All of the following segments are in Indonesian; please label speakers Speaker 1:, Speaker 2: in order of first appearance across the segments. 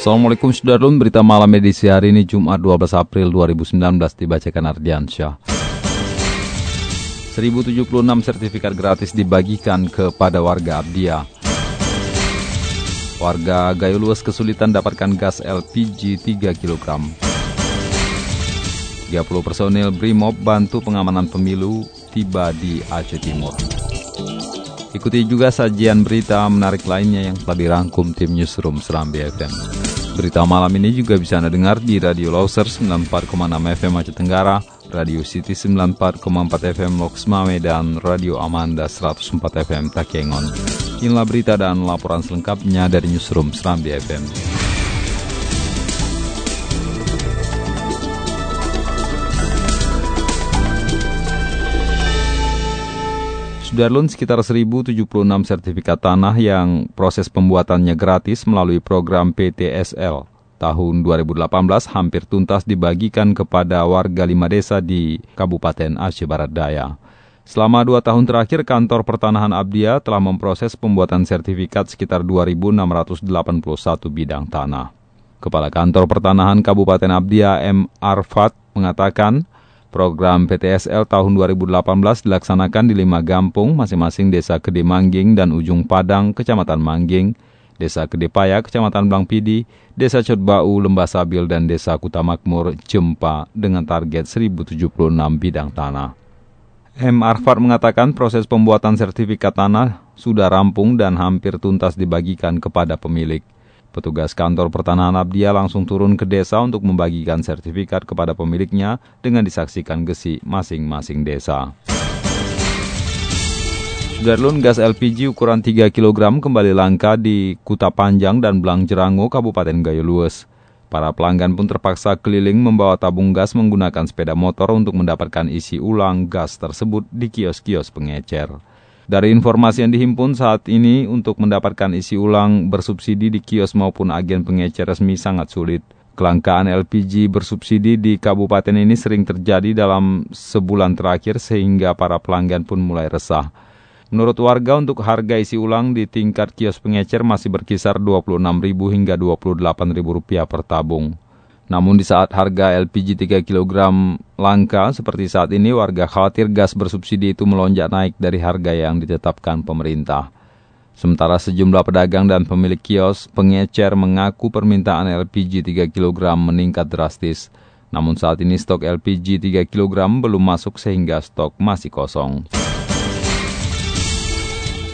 Speaker 1: Assalamualaikum Sudarlun, berita malam edisi hari ini Jumat 12 April 2019 dibacakan Ardiansyah. 1076 sertifikat gratis dibagikan kepada warga Abdia. Warga Gayo Luas kesulitan dapatkan gas LPG 3 kg. 30 personil BRIMOB bantu pengamanan pemilu tiba di Aceh Timur. Ikuti juga sajian berita menarik lainnya yang telah dirangkum tim Newsroom Serambi FM. Berita malam ini juga bisa Anda dengar di Radio Loser 94,6 FM Aceh Tenggara, Radio City 94,4 FM Loks Mame, dan Radio Amanda 104 FM Takengon. Inilah berita dan laporan selengkapnya dari Newsroom Serambi FM. Sudarlun sekitar 1076 sertifikat tanah yang proses pembuatannya gratis melalui program PTSL tahun 2018 hampir tuntas dibagikan kepada warga lima desa di Kabupaten Aceh Barat Daya. Selama dua tahun terakhir, kantor pertanahan Abdia telah memproses pembuatan sertifikat sekitar 2.681 bidang tanah. Kepala Kantor Pertanahan Kabupaten Abdia M. Arfat mengatakan, Program PTSL tahun 2018 dilaksanakan di lima gampung masing-masing Desa Kede Mangging dan Ujung Padang, Kecamatan Mangging, Desa Kedepaya, Kecamatan Blangpidi, Desa Codbau, Lembah Sabil, dan Desa Kutamakmur, Jempa dengan target 1076 bidang tanah. M. Arfat mengatakan proses pembuatan sertifikat tanah sudah rampung dan hampir tuntas dibagikan kepada pemilik. Petugas kantor pertanahan Abdia langsung turun ke desa untuk membagikan sertifikat kepada pemiliknya dengan disaksikan gesi masing-masing desa. Sudarlun gas LPG ukuran 3 kg kembali langka di Kuta Panjang dan Belang Jerango, Kabupaten Gayo Lues. Para pelanggan pun terpaksa keliling membawa tabung gas menggunakan sepeda motor untuk mendapatkan isi ulang gas tersebut di kios-kios pengecer. Dari informasi yang dihimpun saat ini untuk mendapatkan isi ulang bersubsidi di kios maupun agen pengecer resmi sangat sulit. Kelangkaan LPG bersubsidi di kabupaten ini sering terjadi dalam sebulan terakhir sehingga para pelanggan pun mulai resah. Menurut warga untuk harga isi ulang di tingkat kios pengecer masih berkisar Rp26.000 hingga Rp28.000 per tabung. Namun di saat harga LPG 3 kg langka seperti saat ini, warga khawatir gas bersubsidi itu melonjak naik dari harga yang ditetapkan pemerintah. Sementara sejumlah pedagang dan pemilik kios pengecer mengaku permintaan LPG 3 kg meningkat drastis. Namun saat ini stok LPG 3 kg belum masuk sehingga stok masih kosong.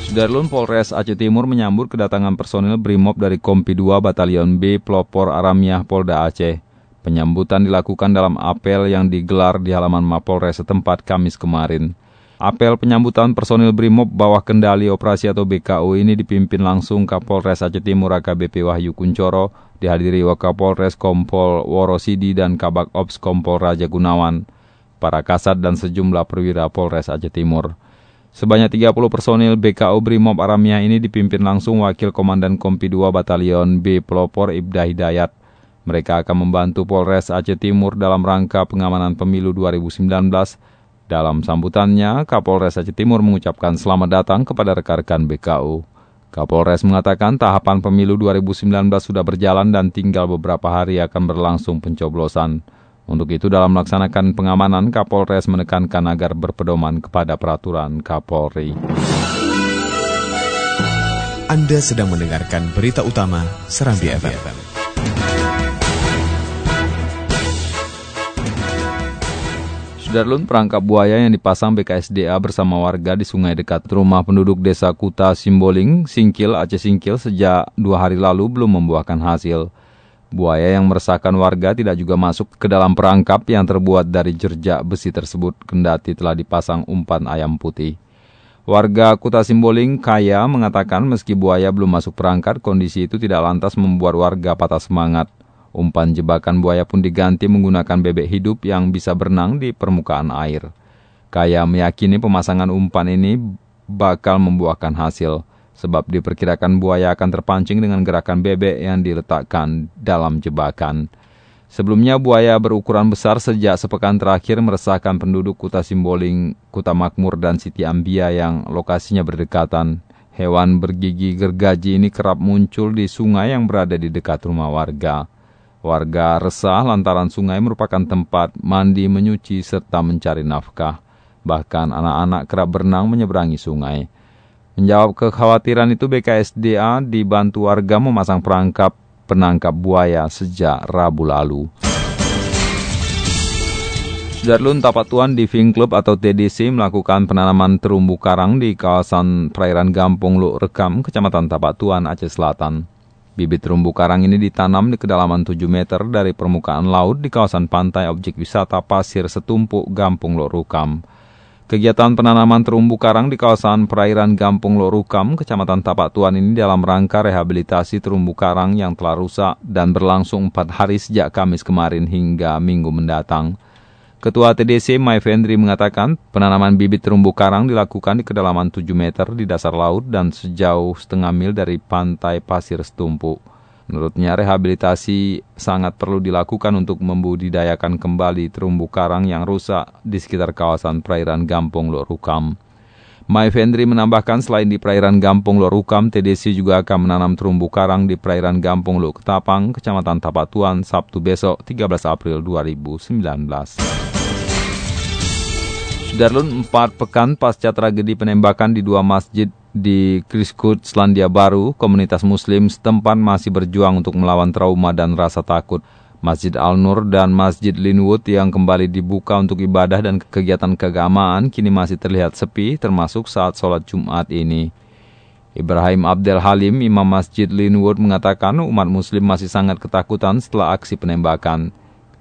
Speaker 1: Sudarlun Polres Aceh Timur menyambut kedatangan personil BRIMOB dari Kompi 2 Batalion B Pelopor Aramiah Polda Aceh. Penyambutan dilakukan dalam apel yang digelar di halaman Mapolres setempat Kamis kemarin. Apel penyambutan personil BRIMOB bawah kendali operasi atau BKO ini dipimpin langsung Kapolres Aceh Timur AKBP Wahyu Kuncoro, dihadiri Wakapolres Kompol Worosidi dan Kabak Ops Kompol Raja Gunawan, para kasat dan sejumlah perwira Polres Aceh Timur. Sebanyak 30 personil BKO BRIMOB Aramiah ini dipimpin langsung Wakil Komandan Kompi 2 Batalion B Pelopor Ibda Hidayat, mereka akan membantu Polres Aceh Timur dalam rangka pengamanan pemilu 2019. Dalam sambutannya, Kapolres Aceh Timur mengucapkan selamat datang kepada rekan-rekan BKU. Kapolres mengatakan tahapan pemilu 2019 sudah berjalan dan tinggal beberapa hari akan berlangsung pencoblosan. Untuk itu dalam melaksanakan pengamanan, Kapolres menekankan agar berpedoman kepada peraturan Kapolri.
Speaker 2: Anda sedang mendengarkan berita utama Serambi FM.
Speaker 1: Sudarlun perangkap buaya yang dipasang BKSDA bersama warga di sungai dekat rumah penduduk desa Kuta Simboling, Singkil, Aceh Singkil sejak dua hari lalu belum membuahkan hasil. Buaya yang meresahkan warga tidak juga masuk ke dalam perangkap yang terbuat dari jerjak besi tersebut kendati telah dipasang umpan ayam putih. Warga Kuta Simboling Kaya mengatakan meski buaya belum masuk perangkat, kondisi itu tidak lantas membuat warga patah semangat. Umpan jebakan buaya pun diganti menggunakan bebek hidup yang bisa berenang di permukaan air. Kaya meyakini pemasangan umpan ini bakal membuahkan hasil, sebab diperkirakan buaya akan terpancing dengan gerakan bebek yang diletakkan dalam jebakan. Sebelumnya buaya berukuran besar sejak sepekan terakhir meresahkan penduduk Kuta Simboling, Kuta Makmur, dan Siti Ambia yang lokasinya berdekatan. Hewan bergigi gergaji ini kerap muncul di sungai yang berada di dekat rumah warga. Warga resah lantaran sungai merupakan tempat mandi, menyuci, serta mencari nafkah. Bahkan anak-anak kerap berenang menyeberangi sungai. Menjawab kekhawatiran itu BKSDA dibantu warga memasang perangkap penangkap buaya sejak Rabu lalu. Darlun Tapatuan Diving Club atau TDC melakukan penanaman terumbu karang di kawasan perairan Gampung Luk Rekam, Kecamatan Tapatuan, Aceh Selatan. Bibit terumbu karang ini ditanam di kedalaman 7 meter dari permukaan laut di kawasan pantai objek wisata Pasir Setumpuk Gampung Luk Rukam. Kegiatan penanaman terumbu karang di kawasan perairan Gampung Lorukam, Kecamatan Tapak Tuan ini dalam rangka rehabilitasi terumbu karang yang telah rusak dan berlangsung empat hari sejak Kamis kemarin hingga Minggu mendatang. Ketua TDC Mai Vendri mengatakan penanaman bibit terumbu karang dilakukan di kedalaman 7 meter di dasar laut dan sejauh setengah mil dari pantai Pasir Setumpuk. Menurutnya rehabilitasi sangat perlu dilakukan untuk membudidayakan kembali terumbu karang yang rusak di sekitar kawasan perairan Gampung Lorukam. Mai Vendri menambahkan selain di perairan Gampung Lorukam, TDC juga akan menanam terumbu karang di perairan Gampung Lok Ketapang, Kecamatan Tapatuan, Sabtu besok 13 April 2019. Darlun empat pekan pasca tragedi penembakan di dua masjid di Kriskut, Selandia Baru, komunitas muslim setempat masih berjuang untuk melawan trauma dan rasa takut. Masjid Al-Nur dan Masjid Linwood yang kembali dibuka untuk ibadah dan kegiatan keagamaan kini masih terlihat sepi termasuk saat sholat Jumat ini. Ibrahim Abdel Halim, Imam Masjid Linwood mengatakan umat muslim masih sangat ketakutan setelah aksi penembakan.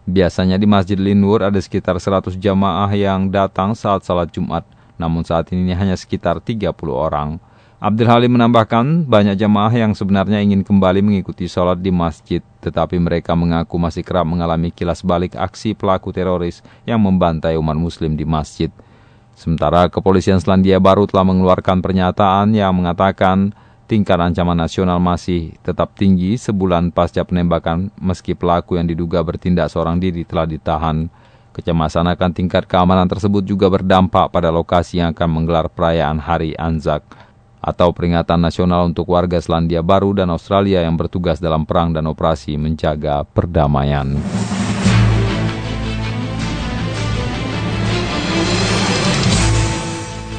Speaker 1: Biasanya di Masjid Linwood ada sekitar 100 jamaah yang datang saat sholat Jumat namun saat ini hanya sekitar 30 orang. Abdul Halim menambahkan, banyak jamaah yang sebenarnya ingin kembali mengikuti sholat di masjid, tetapi mereka mengaku masih kerap mengalami kilas balik aksi pelaku teroris yang membantai umat muslim di masjid. Sementara kepolisian Selandia Baru telah mengeluarkan pernyataan yang mengatakan tingkat ancaman nasional masih tetap tinggi sebulan pasca penembakan meski pelaku yang diduga bertindak seorang diri telah ditahan. Kecemasan akan tingkat keamanan tersebut juga berdampak pada lokasi yang akan menggelar perayaan Hari Anzac atau peringatan nasional untuk warga Selandia Baru dan Australia yang bertugas dalam perang dan operasi menjaga perdamaian.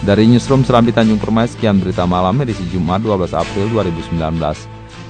Speaker 1: Dari Newsroom Serambi Tanjung Permai, sekian berita malam edisi Jumat 12 April 2019.